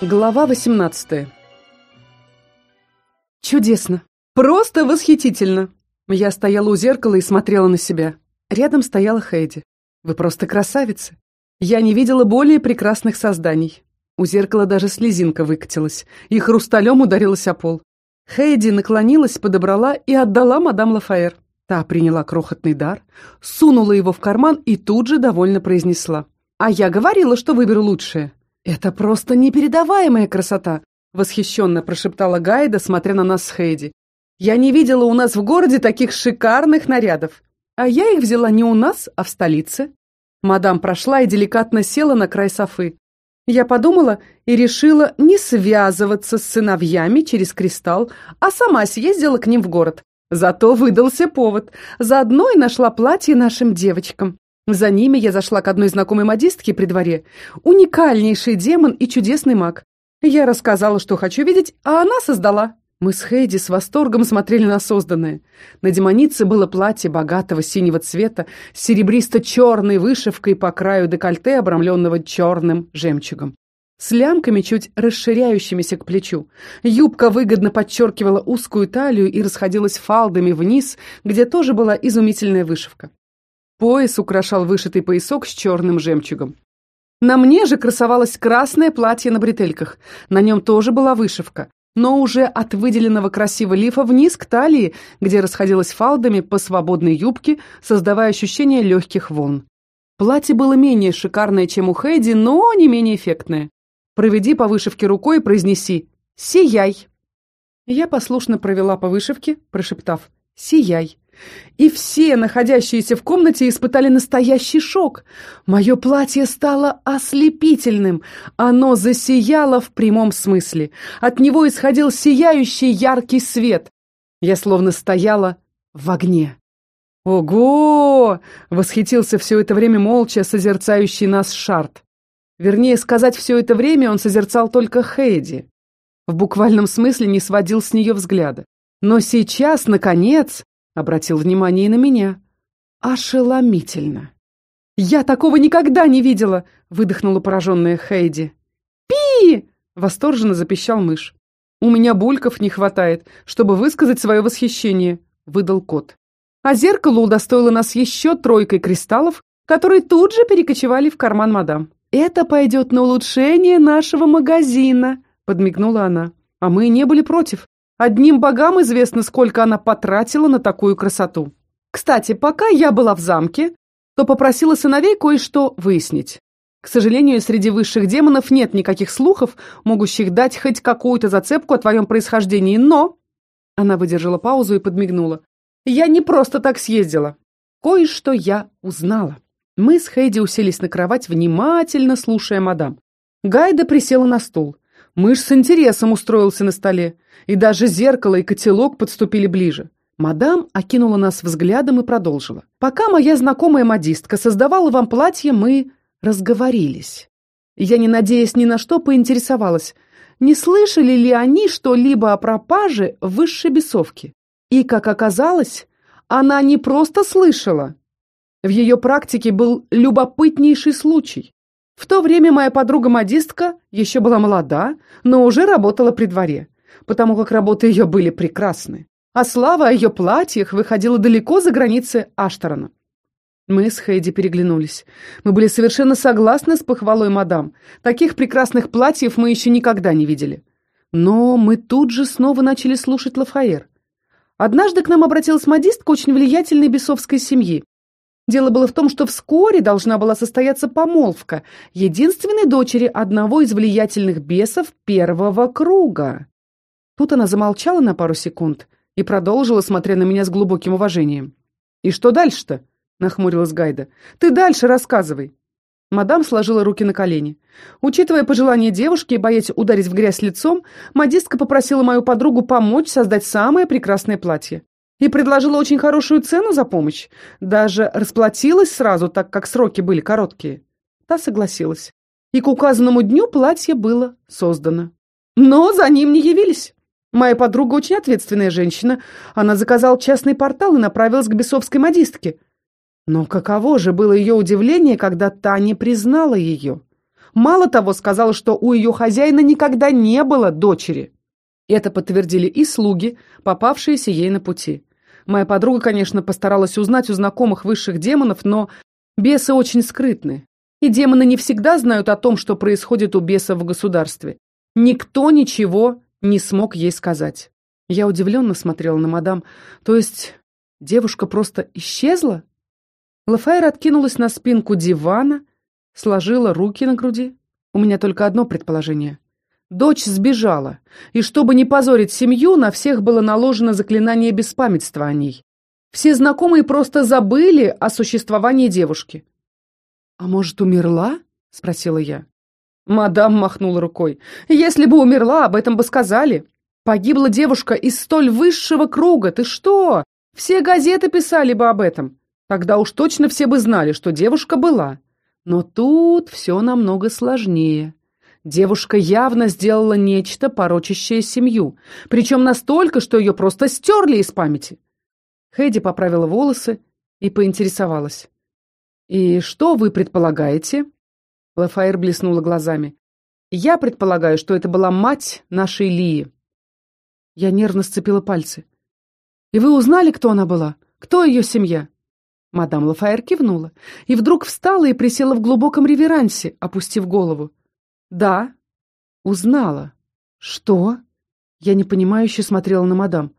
Глава 18 Чудесно! Просто восхитительно! Я стояла у зеркала и смотрела на себя. Рядом стояла Хейди. Вы просто красавица. Я не видела более прекрасных созданий. У зеркала даже слезинка выкатилась, и хрусталем ударилась о пол. Хейди наклонилась, подобрала и отдала мадам Лафаэр. Та приняла крохотный дар, сунула его в карман и тут же довольно произнесла. «А я говорила, что выберу лучшее». «Это просто непередаваемая красота!» — восхищенно прошептала Гайда, смотря на нас с Хейди. «Я не видела у нас в городе таких шикарных нарядов. А я их взяла не у нас, а в столице». Мадам прошла и деликатно села на край софы. Я подумала и решила не связываться с сыновьями через кристалл, а сама съездила к ним в город. Зато выдался повод. Заодно и нашла платье нашим девочкам. За ними я зашла к одной знакомой модистке при дворе. Уникальнейший демон и чудесный маг. Я рассказала, что хочу видеть, а она создала. Мы с Хейди с восторгом смотрели на созданное. На демонице было платье богатого синего цвета с серебристо-черной вышивкой по краю декольте, обрамленного черным жемчугом. С лямками, чуть расширяющимися к плечу. Юбка выгодно подчеркивала узкую талию и расходилась фалдами вниз, где тоже была изумительная вышивка. Пояс украшал вышитый поясок с черным жемчугом. На мне же красовалось красное платье на бретельках. На нем тоже была вышивка, но уже от выделенного красивого лифа вниз к талии, где расходилась фалдами по свободной юбке, создавая ощущение легких волн. Платье было менее шикарное, чем у Хейди, но не менее эффектное. Проведи по вышивке рукой и произнеси «Сияй». Я послушно провела по вышивке, прошептав «Сияй». И все, находящиеся в комнате, испытали настоящий шок. Мое платье стало ослепительным. Оно засияло в прямом смысле. От него исходил сияющий яркий свет. Я словно стояла в огне. «Ого!» — восхитился все это время молча созерцающий нас Шарт. Вернее сказать, все это время он созерцал только Хейди. В буквальном смысле не сводил с нее взгляда. Но сейчас, наконец, обратил внимание и на меня. Ошеломительно. «Я такого никогда не видела!» — выдохнула пораженная Хейди. «Пи!» — восторженно запищал мышь. «У меня бульков не хватает, чтобы высказать свое восхищение», — выдал кот. А зеркало удостоило нас еще тройкой кристаллов, которые тут же перекочевали в карман мадам. «Это пойдет на улучшение нашего магазина», — подмигнула она. А мы не были против. Одним богам известно, сколько она потратила на такую красоту. Кстати, пока я была в замке, то попросила сыновей кое-что выяснить. К сожалению, среди высших демонов нет никаких слухов, могущих дать хоть какую-то зацепку о твоем происхождении, но...» Она выдержала паузу и подмигнула. «Я не просто так съездила. Кое-что я узнала». Мы с Хейди уселись на кровать, внимательно слушая мадам. Гайда присела на стул. Мышь с интересом устроился на столе, и даже зеркало и котелок подступили ближе. Мадам окинула нас взглядом и продолжила. «Пока моя знакомая модистка создавала вам платье, мы разговорились. Я, не надеясь ни на что, поинтересовалась, не слышали ли они что-либо о пропаже высшей бесовке. И, как оказалось, она не просто слышала. В ее практике был любопытнейший случай. В то время моя подруга-модистка еще была молода, но уже работала при дворе, потому как работы ее были прекрасны. А слава о ее платьях выходила далеко за границы Ашторона. Мы с Хейди переглянулись. Мы были совершенно согласны с похвалой мадам. Таких прекрасных платьев мы еще никогда не видели. Но мы тут же снова начали слушать Лафаэр. Однажды к нам обратилась модистка очень влиятельной бесовской семьи, Дело было в том, что вскоре должна была состояться помолвка единственной дочери одного из влиятельных бесов первого круга. Тут она замолчала на пару секунд и продолжила, смотря на меня с глубоким уважением. «И что дальше-то?» — нахмурилась Гайда. «Ты дальше рассказывай». Мадам сложила руки на колени. Учитывая пожелания девушки и боясь ударить в грязь лицом, модистка попросила мою подругу помочь создать самое прекрасное платье и предложила очень хорошую цену за помощь. Даже расплатилась сразу, так как сроки были короткие. Та согласилась. И к указанному дню платье было создано. Но за ним не явились. Моя подруга очень ответственная женщина. Она заказала частный портал и направилась к бесовской модистке. Но каково же было ее удивление, когда та не признала ее. Мало того, сказала, что у ее хозяина никогда не было дочери. Это подтвердили и слуги, попавшиеся ей на пути. Моя подруга, конечно, постаралась узнать у знакомых высших демонов, но бесы очень скрытны. И демоны не всегда знают о том, что происходит у бесов в государстве. Никто ничего не смог ей сказать. Я удивленно смотрела на мадам. То есть девушка просто исчезла? Лафайр откинулась на спинку дивана, сложила руки на груди. У меня только одно предположение. Дочь сбежала, и чтобы не позорить семью, на всех было наложено заклинание беспамятства о ней. Все знакомые просто забыли о существовании девушки. «А может, умерла?» — спросила я. Мадам махнула рукой. «Если бы умерла, об этом бы сказали. Погибла девушка из столь высшего круга. Ты что? Все газеты писали бы об этом. Тогда уж точно все бы знали, что девушка была. Но тут все намного сложнее. Девушка явно сделала нечто, порочащее семью, причем настолько, что ее просто стерли из памяти. Хэдди поправила волосы и поинтересовалась. «И что вы предполагаете?» Лафаэр блеснула глазами. «Я предполагаю, что это была мать нашей Лии». Я нервно сцепила пальцы. «И вы узнали, кто она была? Кто ее семья?» Мадам Лафаэр кивнула и вдруг встала и присела в глубоком реверансе, опустив голову. «Да». «Узнала». «Что?» Я непонимающе смотрела на мадам.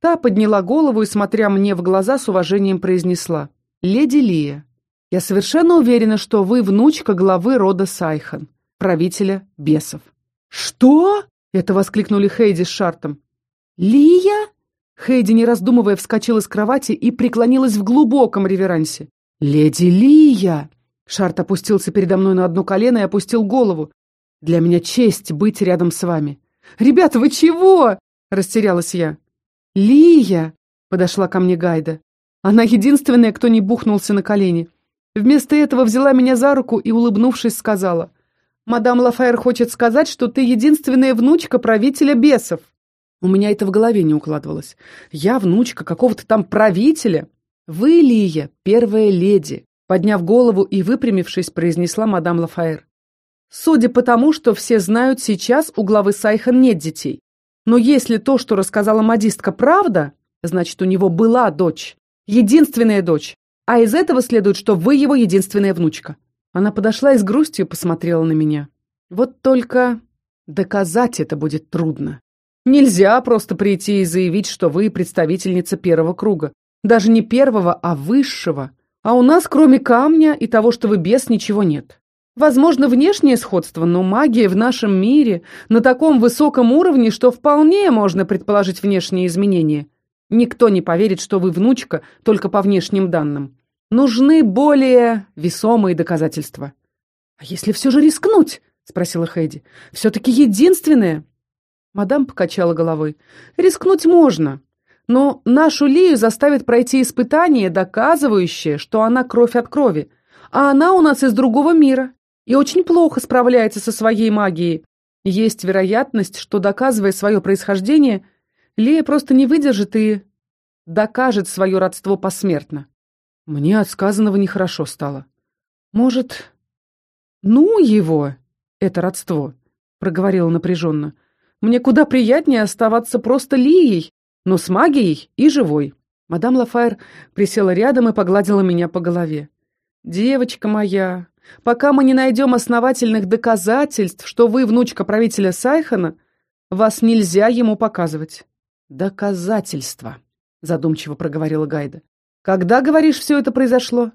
Та подняла голову и, смотря мне в глаза, с уважением произнесла. «Леди Лия, я совершенно уверена, что вы внучка главы рода Сайхан, правителя бесов». «Что?» — это воскликнули Хейди с Шартом. «Лия?» Хейди, не раздумывая, вскочила с кровати и преклонилась в глубоком реверансе. «Леди Лия!» Шарт опустился передо мной на одно колено и опустил голову. Для меня честь быть рядом с вами. Ребята, вы чего? Растерялась я. Лия! Подошла ко мне Гайда. Она единственная, кто не бухнулся на колени. Вместо этого взяла меня за руку и, улыбнувшись, сказала. «Мадам Лафайр хочет сказать, что ты единственная внучка правителя бесов». У меня это в голове не укладывалось. Я внучка какого-то там правителя. Вы, Лия, первая леди. Подняв голову и выпрямившись, произнесла мадам Лафайр. Судя по тому, что все знают, сейчас у главы Сайхан нет детей. Но если то, что рассказала модистка, правда, значит, у него была дочь. Единственная дочь. А из этого следует, что вы его единственная внучка. Она подошла и с грустью посмотрела на меня. Вот только доказать это будет трудно. Нельзя просто прийти и заявить, что вы представительница первого круга. Даже не первого, а высшего. А у нас, кроме камня и того, что вы без, ничего нет. Возможно, внешнее сходство, но магия в нашем мире на таком высоком уровне, что вполне можно предположить внешние изменения. Никто не поверит, что вы внучка только по внешним данным. Нужны более весомые доказательства. «А если все же рискнуть?» — спросила Хэдди. «Все-таки единственное?» Мадам покачала головой. «Рискнуть можно, но нашу Лию заставит пройти испытание, доказывающее, что она кровь от крови, а она у нас из другого мира и очень плохо справляется со своей магией. Есть вероятность, что, доказывая свое происхождение, Лея просто не выдержит и докажет свое родство посмертно. Мне от сказанного нехорошо стало. Может, ну его, это родство, проговорила напряженно. Мне куда приятнее оставаться просто Лией, но с магией и живой. Мадам Лафайр присела рядом и погладила меня по голове. «Девочка моя, Пока мы не найдем основательных доказательств, что вы внучка правителя Сайхана, вас нельзя ему показывать. Доказательства, задумчиво проговорила Гайда. Когда, говоришь, все это произошло?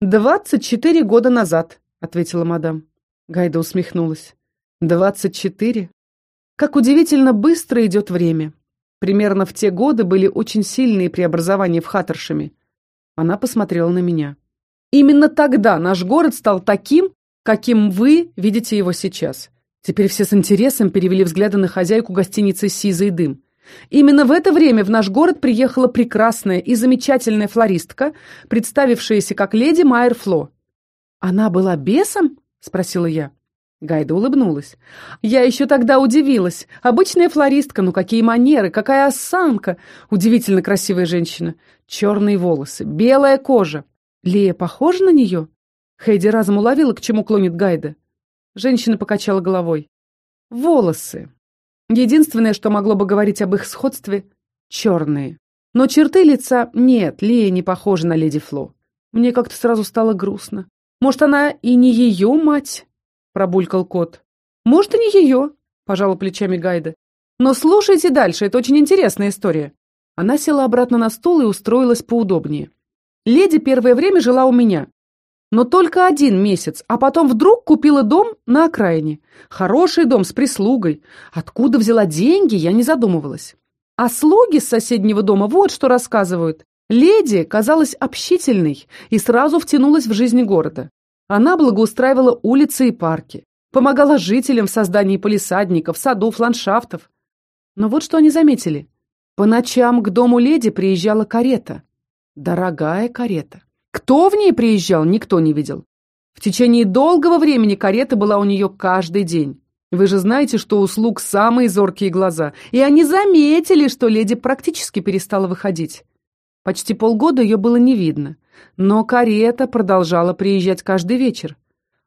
Двадцать четыре года назад, ответила мадам. Гайда усмехнулась. Двадцать четыре? Как удивительно быстро идет время. Примерно в те годы были очень сильные преобразования в Хаттершеме. Она посмотрела на меня. Именно тогда наш город стал таким, каким вы видите его сейчас. Теперь все с интересом перевели взгляды на хозяйку гостиницы «Сизый дым». Именно в это время в наш город приехала прекрасная и замечательная флористка, представившаяся как леди Майер Фло. «Она была бесом?» — спросила я. Гайда улыбнулась. «Я еще тогда удивилась. Обычная флористка, ну какие манеры, какая осанка! Удивительно красивая женщина. Черные волосы, белая кожа. Лея похожа на нее? Хейди разом уловила, к чему клонит Гайда. Женщина покачала головой. Волосы. Единственное, что могло бы говорить об их сходстве — черные. Но черты лица нет, Лия не похожа на леди Фло. Мне как-то сразу стало грустно. Может, она и не ее мать? Пробулькал кот. Может, и не ее, пожала плечами Гайда. Но слушайте дальше, это очень интересная история. Она села обратно на стул и устроилась поудобнее. Леди первое время жила у меня. Но только один месяц, а потом вдруг купила дом на окраине. Хороший дом с прислугой. Откуда взяла деньги, я не задумывалась. А слуги с соседнего дома вот что рассказывают. Леди казалась общительной и сразу втянулась в жизнь города. Она благоустраивала улицы и парки, помогала жителям в создании полисадников, садов, ландшафтов. Но вот что они заметили. По ночам к дому леди приезжала карета. Дорогая карета. Кто в ней приезжал, никто не видел. В течение долгого времени карета была у нее каждый день. Вы же знаете, что у слуг самые зоркие глаза, и они заметили, что леди практически перестала выходить. Почти полгода ее было не видно, но карета продолжала приезжать каждый вечер.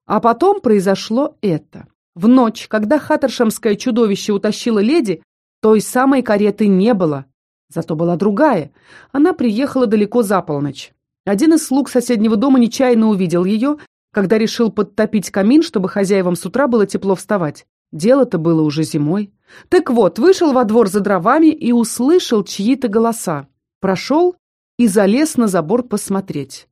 А потом произошло это. В ночь, когда хаттершемское чудовище утащило леди, той самой кареты не было, зато была другая. Она приехала далеко за полночь. Один из слуг соседнего дома нечаянно увидел ее, когда решил подтопить камин, чтобы хозяевам с утра было тепло вставать. Дело-то было уже зимой. Так вот, вышел во двор за дровами и услышал чьи-то голоса. Прошел и залез на забор посмотреть.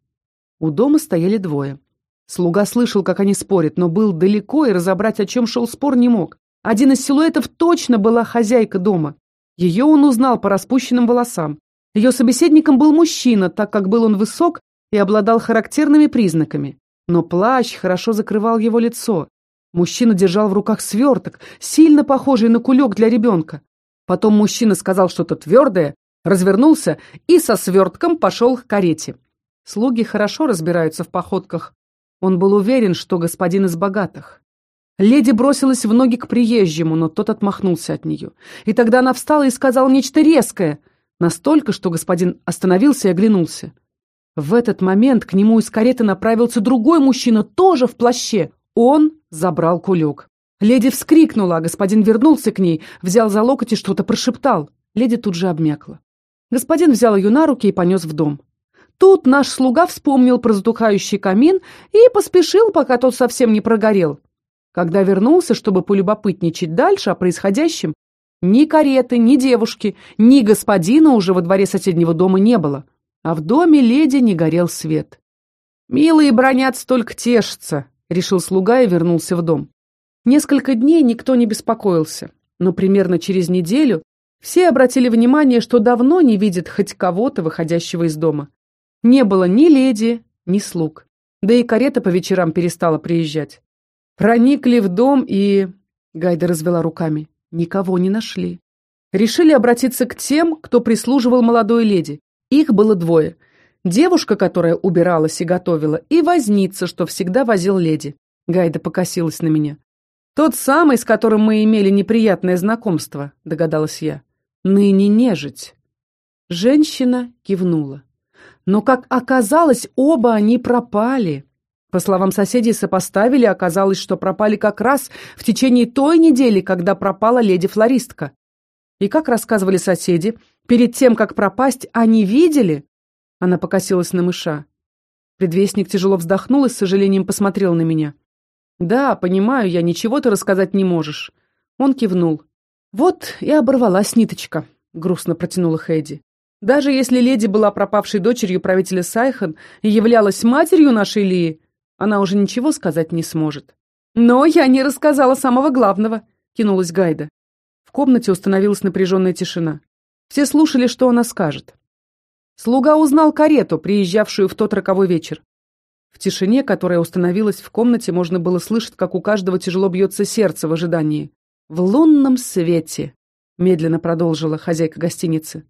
У дома стояли двое. Слуга слышал, как они спорят, но был далеко и разобрать, о чем шел спор, не мог. Один из силуэтов точно была хозяйка дома. Ее он узнал по распущенным волосам. Ее собеседником был мужчина, так как был он высок и обладал характерными признаками. Но плащ хорошо закрывал его лицо. Мужчина держал в руках сверток, сильно похожий на кулек для ребенка. Потом мужчина сказал что-то твердое, развернулся и со свертком пошел к карете. Слуги хорошо разбираются в походках. Он был уверен, что господин из богатых. Леди бросилась в ноги к приезжему, но тот отмахнулся от нее. И тогда она встала и сказала нечто резкое, настолько, что господин остановился и оглянулся. В этот момент к нему из кареты направился другой мужчина, тоже в плаще. Он забрал кулек. Леди вскрикнула, а господин вернулся к ней, взял за локоть и что-то прошептал. Леди тут же обмякла. Господин взял ее на руки и понес в дом. Тут наш слуга вспомнил про затухающий камин и поспешил, пока тот совсем не прогорел. Когда вернулся, чтобы полюбопытничать дальше о происходящем, ни кареты, ни девушки, ни господина уже во дворе соседнего дома не было, а в доме леди не горел свет. «Милые бронятся, только тешатся», — решил слуга и вернулся в дом. Несколько дней никто не беспокоился, но примерно через неделю все обратили внимание, что давно не видят хоть кого-то, выходящего из дома. Не было ни леди, ни слуг, да и карета по вечерам перестала приезжать. Проникли в дом и... Гайда развела руками. Никого не нашли. Решили обратиться к тем, кто прислуживал молодой леди. Их было двое. Девушка, которая убиралась и готовила, и возница, что всегда возил леди. Гайда покосилась на меня. «Тот самый, с которым мы имели неприятное знакомство», — догадалась я. «Ныне нежить». Женщина кивнула. Но, как оказалось, оба они пропали. По словам соседей, сопоставили, оказалось, что пропали как раз в течение той недели, когда пропала леди-флористка. И как рассказывали соседи, перед тем, как пропасть, они видели... Она покосилась на мыша. Предвестник тяжело вздохнул и с сожалением посмотрел на меня. «Да, понимаю я, ничего ты рассказать не можешь». Он кивнул. «Вот и оборвалась ниточка», — грустно протянула Хэдди. «Даже если леди была пропавшей дочерью правителя Сайхан и являлась матерью нашей Лии, она уже ничего сказать не сможет. «Но я не рассказала самого главного», — кинулась Гайда. В комнате установилась напряженная тишина. Все слушали, что она скажет. Слуга узнал карету, приезжавшую в тот роковой вечер. В тишине, которая установилась в комнате, можно было слышать, как у каждого тяжело бьется сердце в ожидании. «В лунном свете», — медленно продолжила хозяйка гостиницы.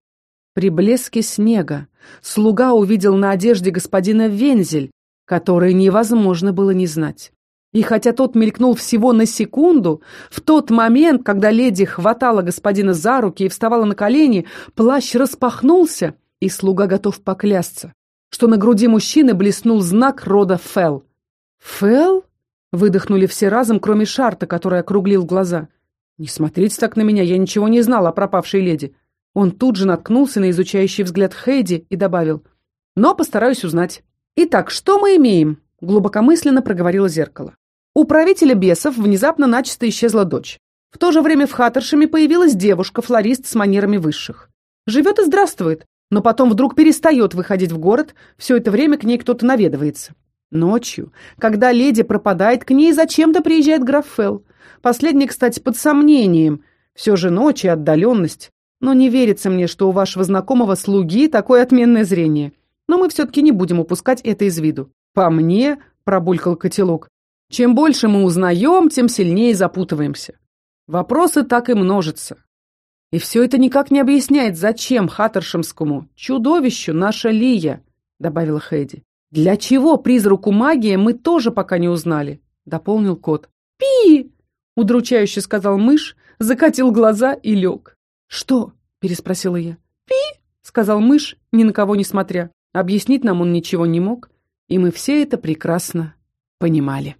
При блеске снега слуга увидел на одежде господина вензель, который невозможно было не знать. И хотя тот мелькнул всего на секунду, в тот момент, когда леди хватала господина за руки и вставала на колени, плащ распахнулся, и слуга готов поклясться, что на груди мужчины блеснул знак рода Фел. «Фел?» — Выдохнули все разом, кроме Шарта, который округлил глаза. «Не смотрите так на меня, я ничего не знал о пропавшей леди». Он тут же наткнулся на изучающий взгляд Хейди и добавил. «Но постараюсь узнать». «Итак, что мы имеем?» — глубокомысленно проговорило зеркало. У правителя бесов внезапно начисто исчезла дочь. В то же время в Хаттершеме появилась девушка, флорист с манерами высших. Живет и здравствует, но потом вдруг перестает выходить в город, все это время к ней кто-то наведывается. Ночью, когда леди пропадает, к ней зачем-то приезжает граф Фелл. Последний, кстати, под сомнением. Все же ночь и отдаленность. Но не верится мне, что у вашего знакомого слуги такое отменное зрение. Но мы все-таки не будем упускать это из виду. По мне, пробулькал котелок, чем больше мы узнаем, тем сильнее запутываемся. Вопросы так и множатся. И все это никак не объясняет, зачем Хаттершемскому чудовищу наша Лия, добавила Хэдди. Для чего призраку магии мы тоже пока не узнали, дополнил кот. Пи! удручающе сказал мышь, закатил глаза и лег. Что? переспросила я. Пи! сказал мышь, ни на кого не смотря. Объяснить нам он ничего не мог, и мы все это прекрасно понимали.